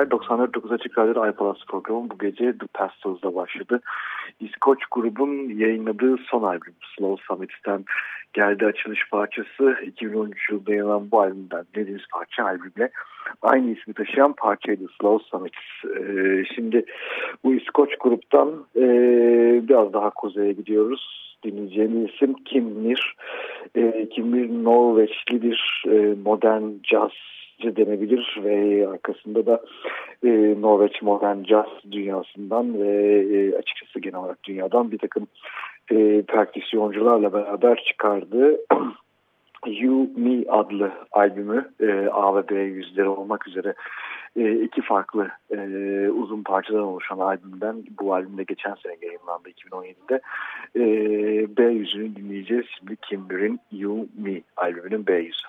geceler. 94.9 Açık Radyo'da iPalaz programı bu gece The Pastils'da başladı. İskoç grubun yayınladığı son albüm Slow Summit'ten geldi açılış parçası. 2013 yılında yayınlanan bu albümden dediğimiz parça albümle aynı ismi taşıyan parçaydı Slow Summit. Ee, şimdi bu İskoç gruptan e, biraz daha kuzeye gidiyoruz. Dinleyeceğimiz isim Kim Mir. E, Kim Mir Norveçli bir e, modern jazz denebilir ve arkasında da e, Norveç modern jazz dünyasından ve e, açıkçası genel olarak dünyadan bir takım e, perküsyoncularla beraber çıkardığı You Me adlı albümü e, A ve B yüzleri olmak üzere e, iki farklı e, uzun parçadan oluşan albümden bu albümde geçen sene yayınlandı 2017'de e, B yüzünü dinleyeceğiz. Şimdi Kimber'in You Me albümünün B yüzü.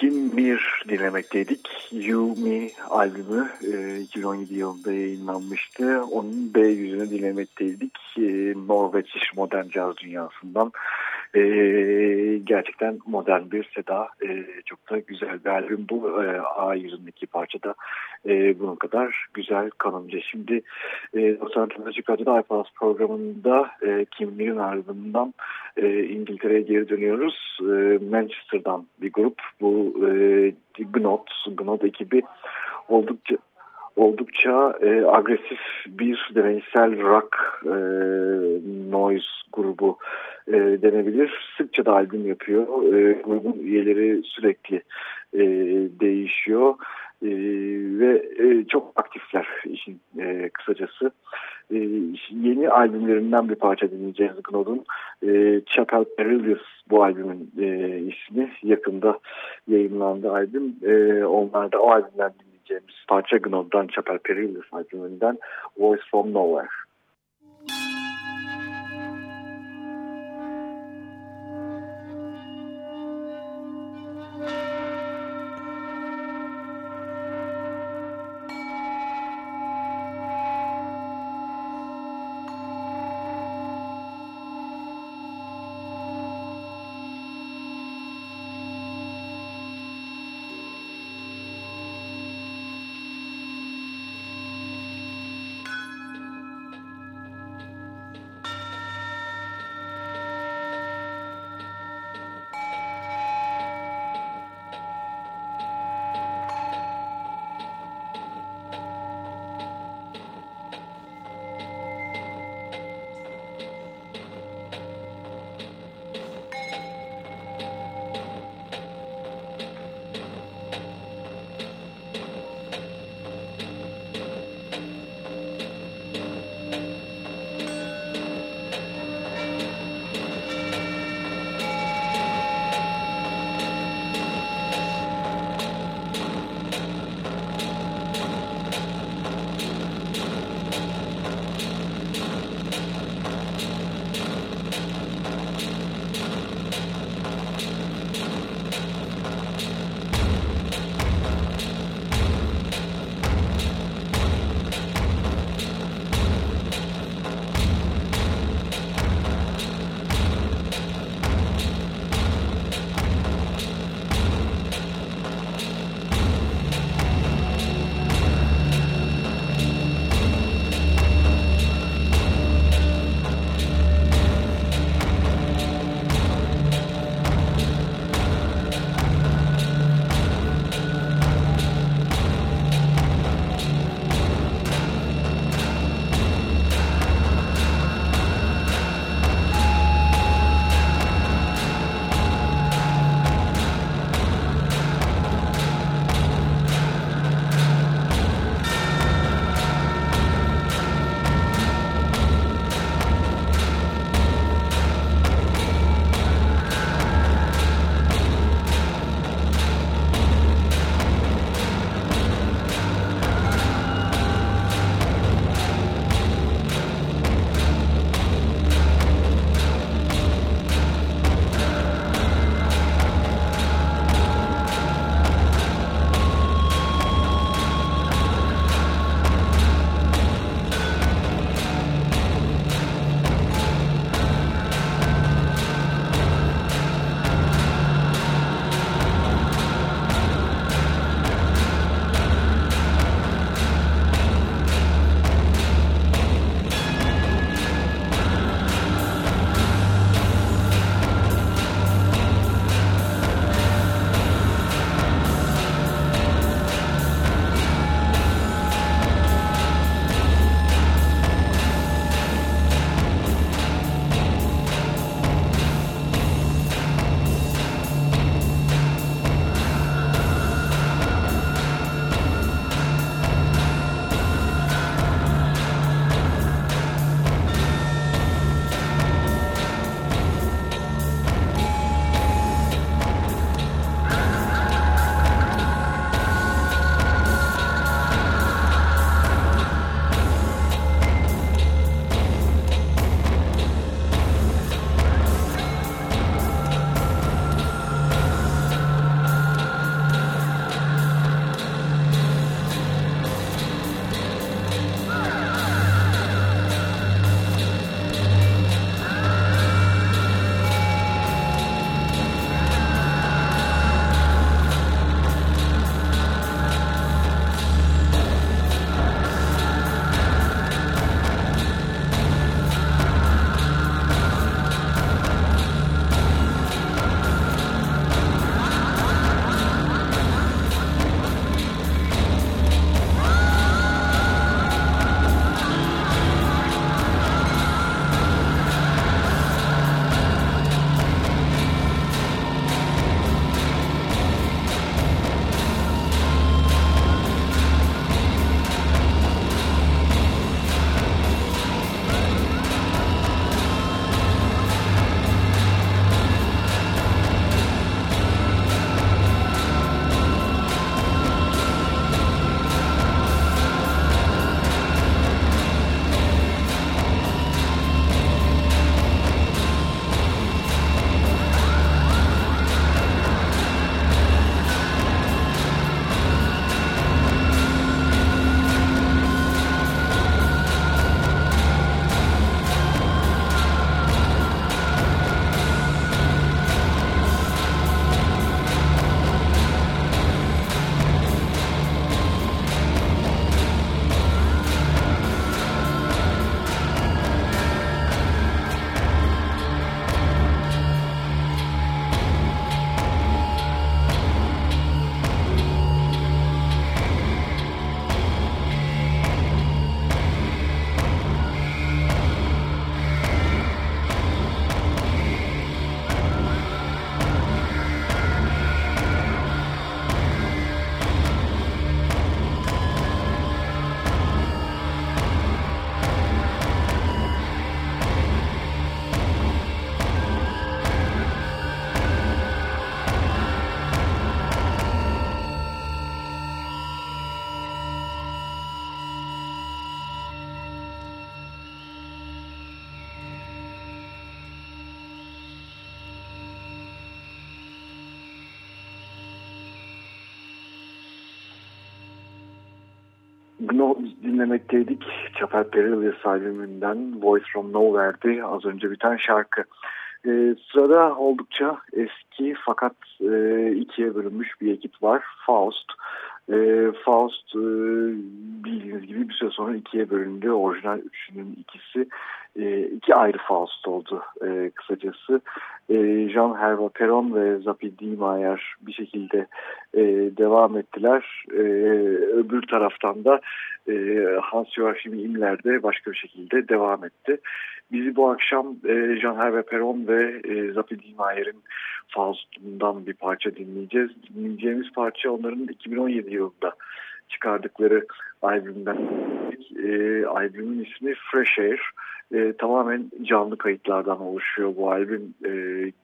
Kim Mir dinlemekteydik. You Me albümü e, 2017 yılında yayınlanmıştı. Onun B yüzünü dinlemekteydik. E, Norveç modern caz dünyasından. E, gerçekten modern bir seda. E, çok da güzel bir albüm bu. E, A yüzündeki parçada e, bunun kadar güzel kanımca. Şimdi e, 90 Açık Radyo'da iPlus programında e, Kim ardından e, İngiltere'ye geri dönüyoruz. E, Manchester'dan bir grup. Bu e, Gnot, Gnot ekibi oldukça oldukça e, agresif bir deneysel rock e, noise grubu e, denebilir. Sıkça da albüm yapıyor. E, grubun üyeleri sürekli e, değişiyor. E, ve e, çok aktifler işin e, kısacası. E, yeni albümlerinden bir parça dinleyeceğiz Gnod'un. E, Chapel Perilous bu albümün e, ismi. Yakında yayınlandı albüm. E, onlar da o albümden dinleyeceğimiz parça Gnod'dan Chapel Perilous albümünden Voice From Nowhere. Gnome dinlemekteydik. Chapel Perilous albümünden Voice From Nowhere'di az önce biten şarkı. Ee, sırada oldukça eski fakat e, ikiye bölünmüş bir ekip var. Faust. E, Faust e, bildiğiniz gibi bir süre sonra ikiye bölündü. Orijinal üçünün ikisi e, iki ayrı Faust oldu e, kısacası. E, Jean Hervé Perron ve Zapi Diemeyer bir şekilde e, devam ettiler. E, öbür taraftan da e, Hans-Joachim Imler de başka bir şekilde devam etti. Bizi bu akşam e, Jean Hervé Perron ve e, Zapi Diemeyer'in Faust'undan bir parça dinleyeceğiz. Dinleyeceğimiz parça onların 2017 yılında çıkardıkları albümden. E, albümün ismi Fresh Air. E, tamamen canlı kayıtlardan oluşuyor bu albüm. E,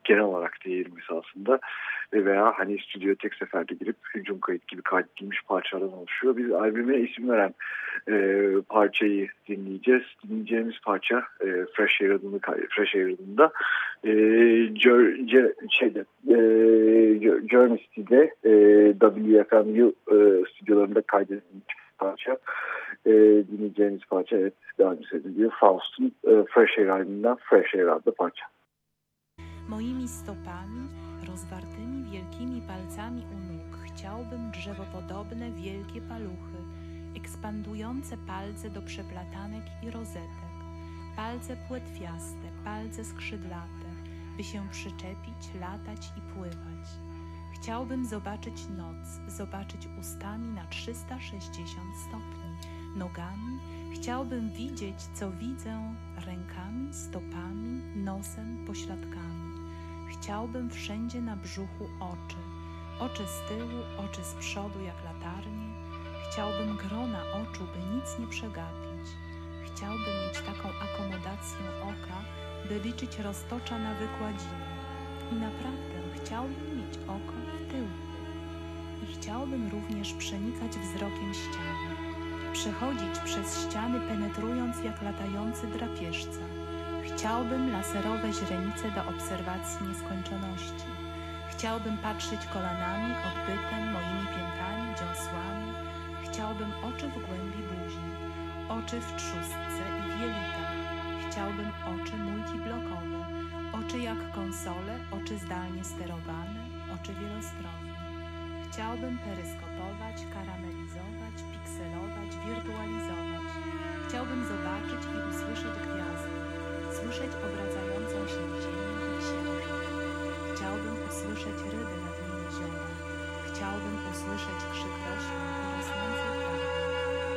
genel olarak diyelim esasında. E, veya hani stüdyoya tek seferde girip hücum kayıt gibi kaydedilmiş parçalardan oluşuyor. Biz albüme isim veren e, parçayı dinleyeceğiz. Dinleyeceğimiz parça e, Fresh Air adını, Fresh Air adında e, şeyde, e, Journey City'de e, WFMU e, kaydedilmiş parça. E, dinleyeceğimiz parça evet daha önce söylediğim Faust'un e, Fresh Air albümünden Fresh Air adlı parça. Moimi stopami, rozwartymi wielkimi palcami u nóg, chciałbym drzewopodobne wielkie paluchy, ekspandujące palce do przeplatanek i rozetek, palce płetwiaste, palce skrzydlate, by się przyczepić, latać i pływać. Chciałbym zobaczyć noc, zobaczyć ustami na 360 stopni, nogami. Chciałbym widzieć, co widzę rękami, stopami, nosem, pośladkami. Chciałbym wszędzie na brzuchu oczy, oczy z tyłu, oczy z przodu jak latarnie. Chciałbym grona oczu, by nic nie przegapić. Chciałbym mieć taką akomodację oka, by liczyć roztocza na wykładzinie. I naprawdę chciałbym mieć oko w tyłku. I chciałbym również przenikać wzrokiem ściany. Przechodzić przez ściany, penetrując jak latający drapieżca. Chciałbym laserowe źrenice do obserwacji nieskończoności. Chciałbym patrzeć kolanami, odbytem, moimi piętami, dziąsłami. Chciałbym oczy w głębi buzi, oczy w trzustce i wielitach. Chciałbym oczy multiblokowe, oczy jak konsole, oczy zdalnie sterowane, oczy wielostronne. Chciałbym peryskopować, karamelizować, pikselować, wirtualizować. Chciałbym zobaczyć i usłyszeć gwiazdy, słyszeć obracającą się ziemię i księżyc. Chciałbym usłyszeć ryby na dnie jeziora. Chciałbym usłyszeć krzyk roślin i trawy.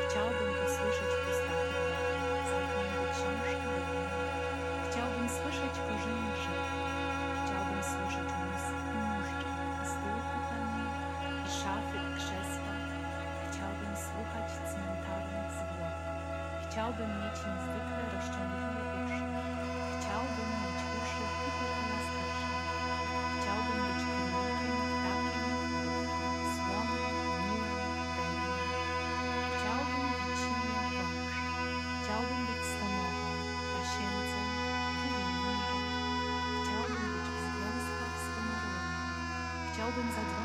Chciałbym usłyszeć pustaki słyszeć korzenie drzew. Chciałbym słyszeć mus i muszczy, i stół kuchenny, i szafy, i krzesła. Chciałbym słuchać cmentarnych zwłok. Chciałbym mieć niezwykle rozciągliwe bonnes.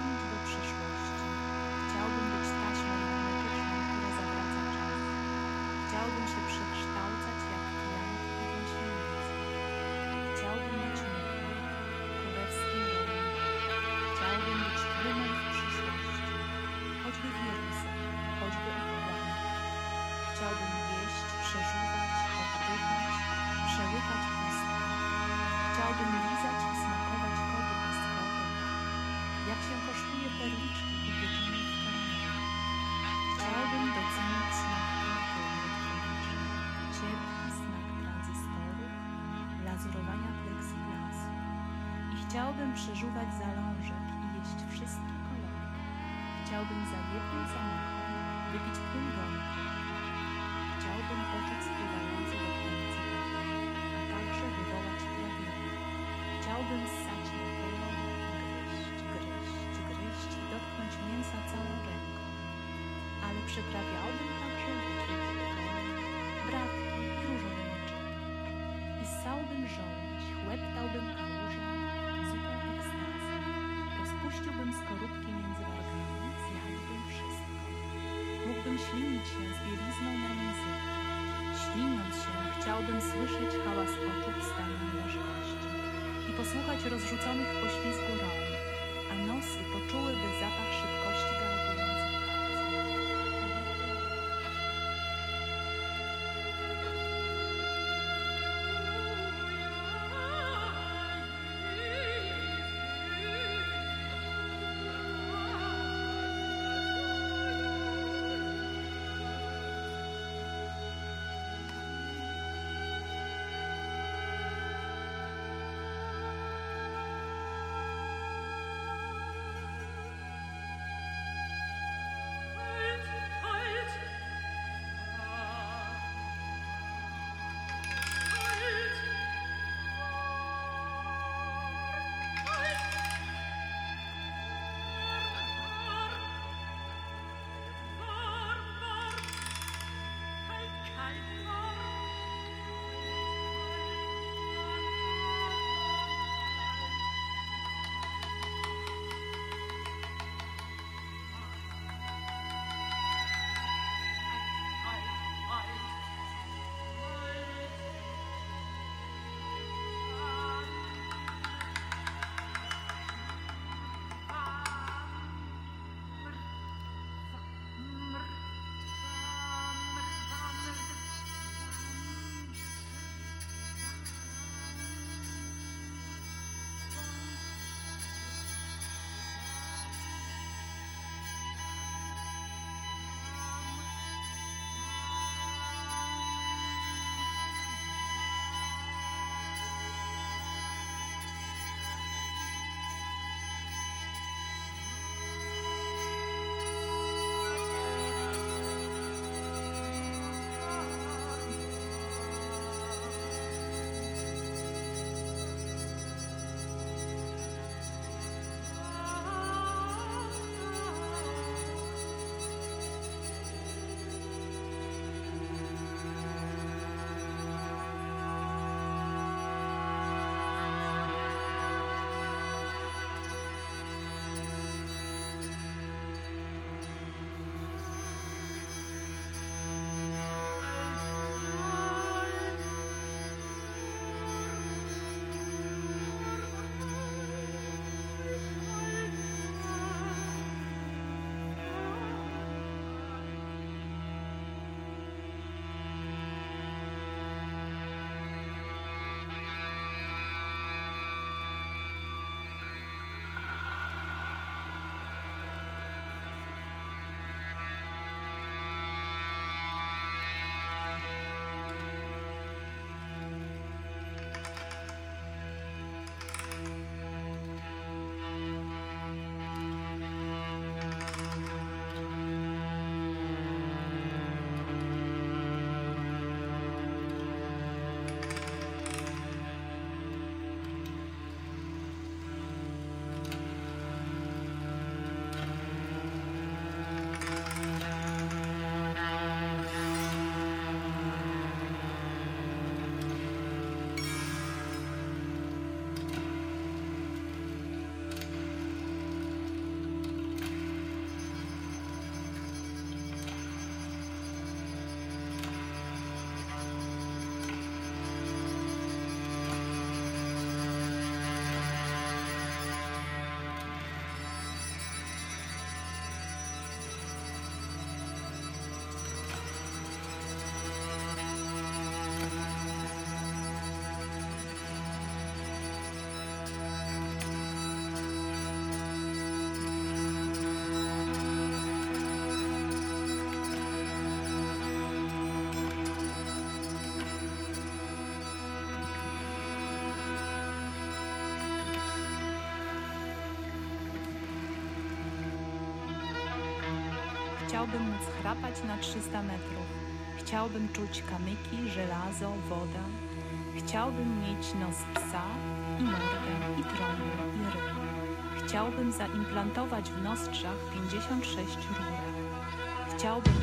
Chciałbym przeżuwać zalążek i jeść wszystkie kolory. Chciałbym za jednym zamachem wypić pół gąbki. Chciałbym poczuć spływające do końca a także wywołać pragnienie. Chciałbym ssać na pyłę, gryźć, gryźć, gryźć i dotknąć mięsa całą ręką. Ale przyprawiałbym także bekonu, bratki i różowe. I ssałbym żołądź, chłeptałbym zupę ekstazy. Rozpuściłbym skorupki między wargami, zjadłbym wszystko. Mógłbym ślinić się z bielizną na języku. Śliniąc się, chciałbym słyszeć hałas oczu stanie nieważkości i posłuchać rozrzuconych w poślizgu rąk, a nosy poczułyby zapach szybkości Chciałbym móc chrapać na 300 metrów. Chciałbym czuć kamyki, żelazo, wodę. Chciałbym mieć nos psa i mordę, i trąbę, i ryb. Chciałbym zaimplantować w nostrzach 56 rurek. Chciałbym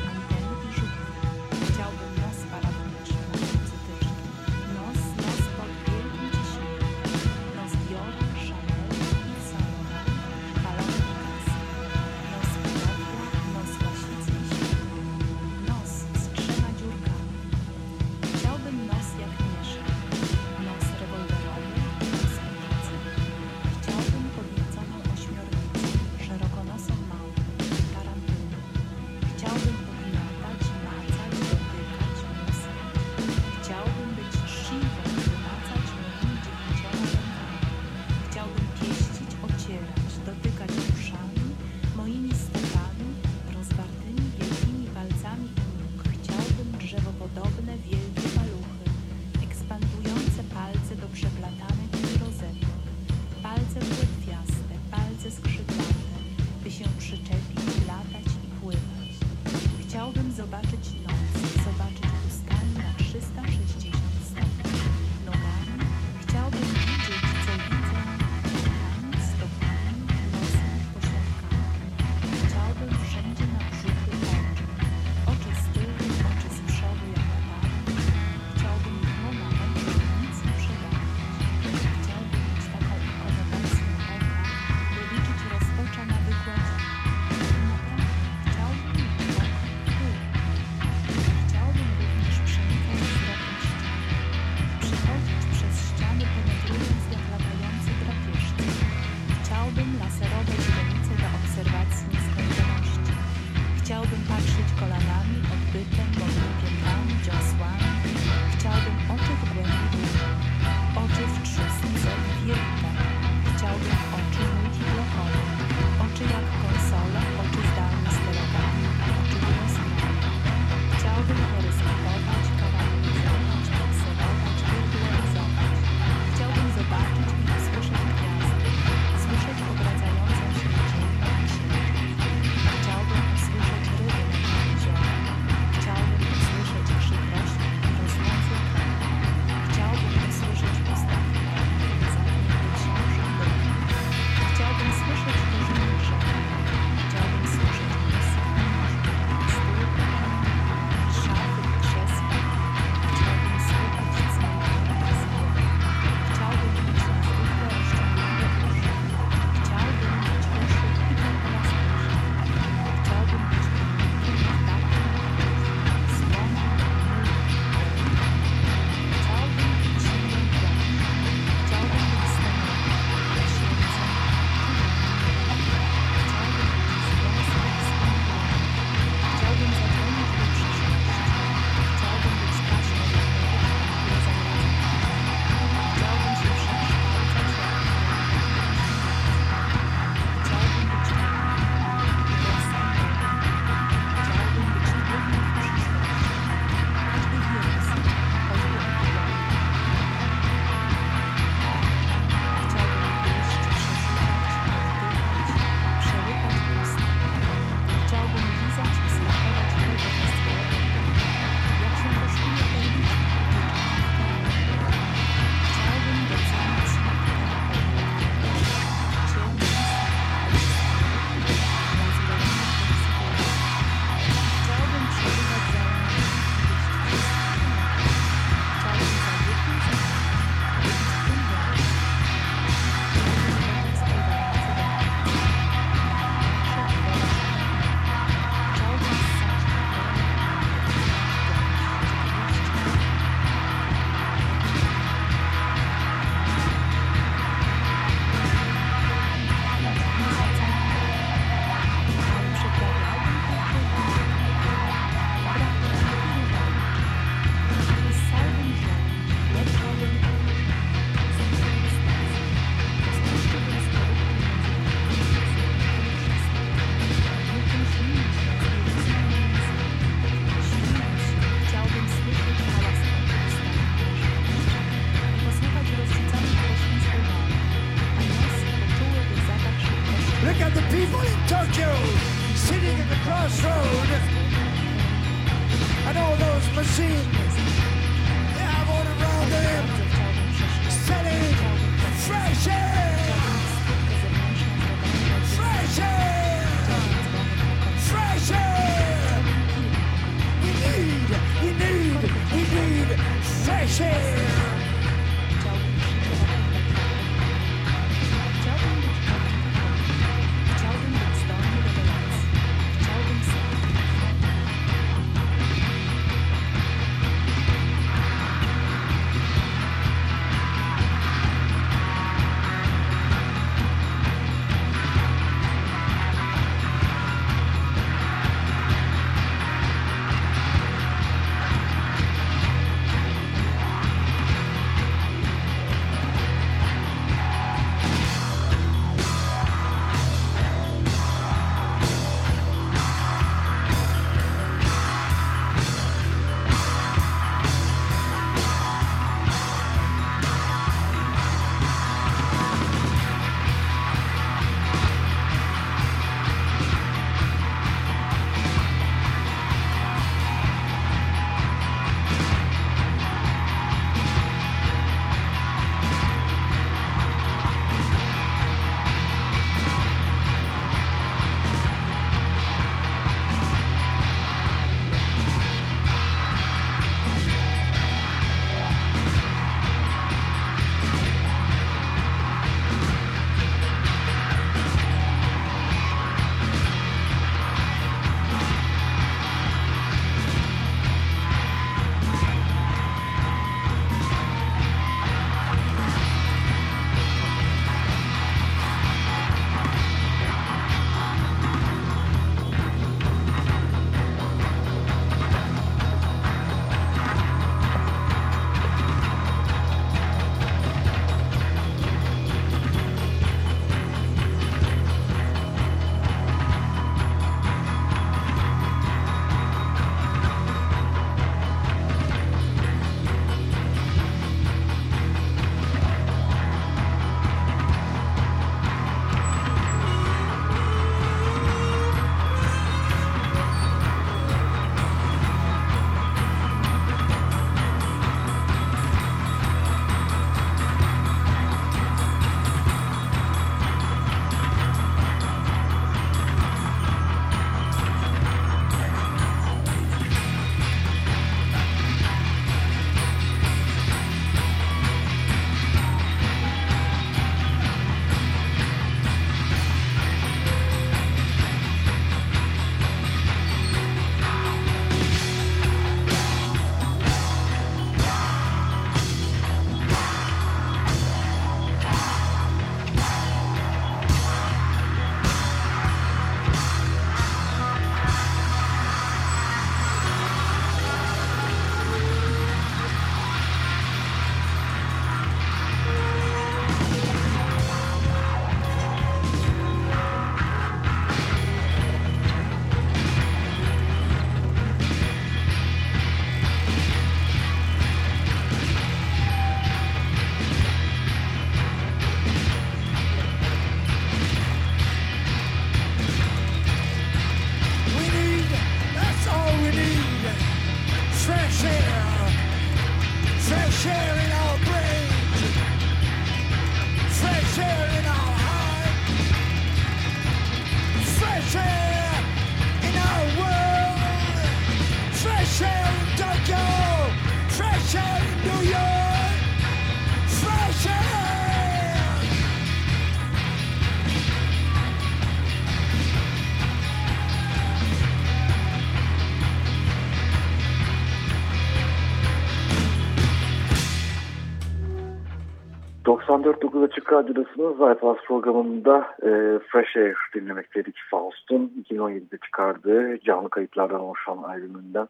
94.9 Açık Radyo'dasınız. iPlus programında e, Fresh Air dinlemekteydik Faust'un 2017'de çıkardığı canlı kayıtlardan oluşan albümünden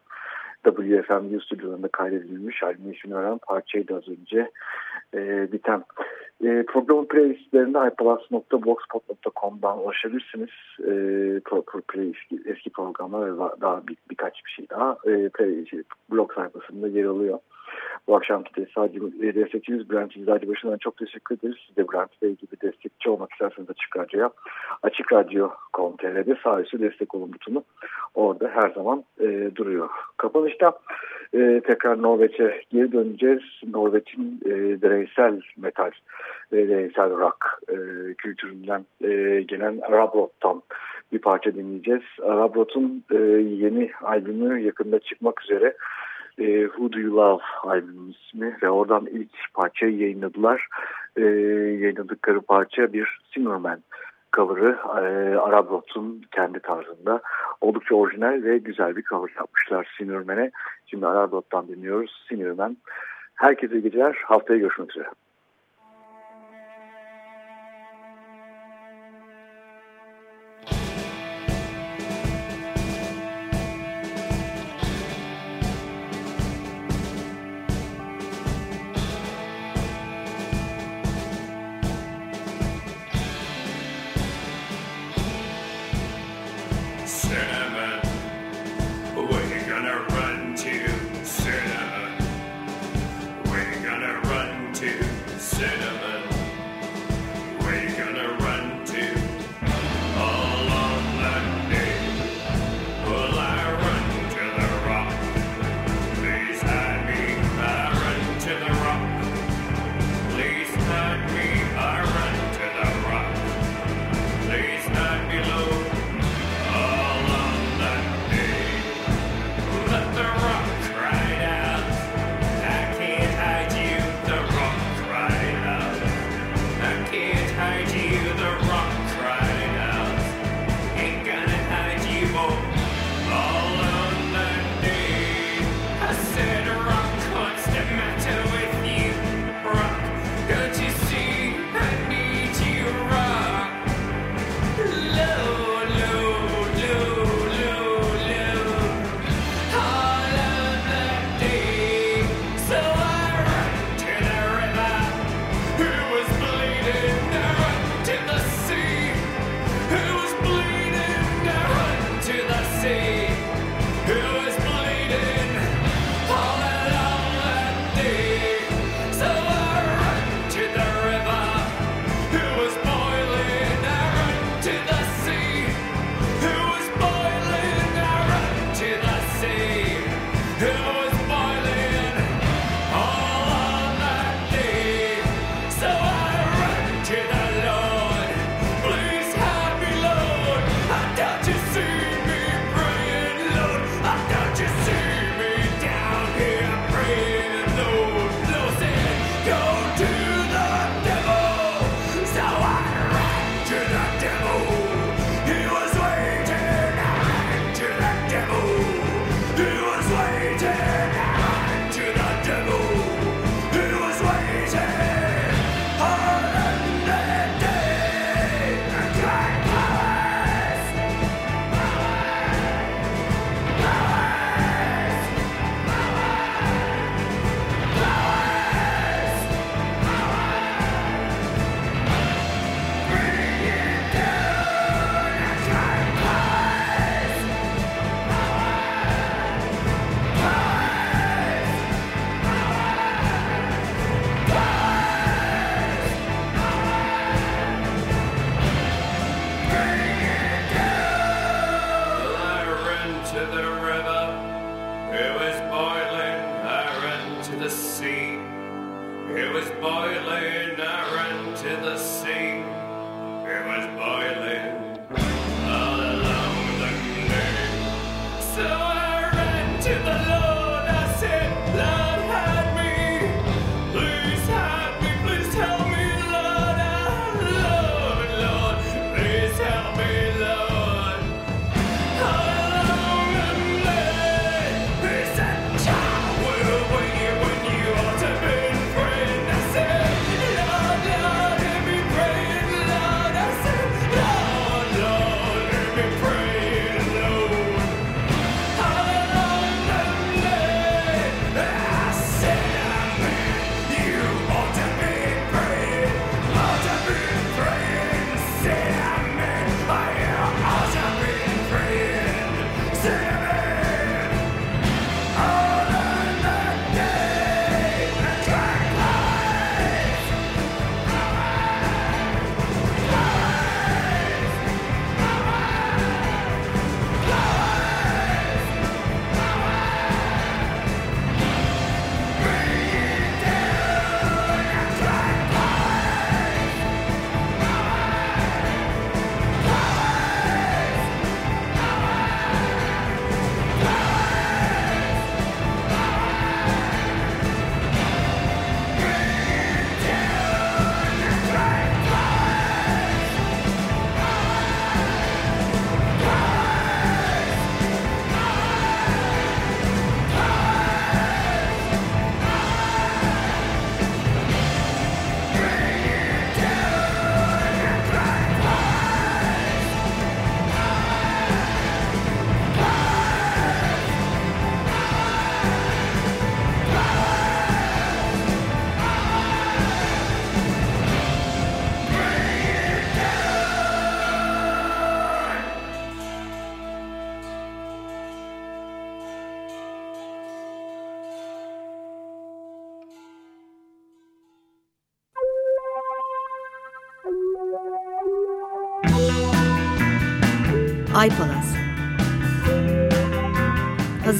WFM stüdyolarında kaydedilmiş albümün ismini veren parçaydı az önce e, biten. E, programın playlistlerinde iPlus.blogspot.com'dan ulaşabilirsiniz. E, pro, pro, eski, eski programlar ve daha bir, birkaç bir şey daha e, play, şey, blog sayfasında yer alıyor. Bu akşamki e, destekçimiz Bülent İzlerci başından çok teşekkür ederiz. Siz de Bülent Bey gibi destekçi olmak isterseniz Açık Radyo'ya Açık Radyo.com.tr'de sağ destek olun butonu orada her zaman e, duruyor. Kapanışta e, tekrar Norveç'e geri döneceğiz. Norveç'in e, bireysel metal, e, bireysel rock e, kültüründen e, gelen Arabrot'tan bir parça dinleyeceğiz. Arabrot'un e, yeni albümü yakında çıkmak üzere e, Who Do You Love albümün ismi ve oradan ilk parçayı yayınladılar. E, yayınladıkları parça bir Zimmerman cover'ı e, Arabrot'un kendi tarzında oldukça orijinal ve güzel bir cover yapmışlar Sinirmen'e. Şimdi Arabrot'tan dinliyoruz Sinirmen. Herkese geceler. Haftaya görüşmek üzere.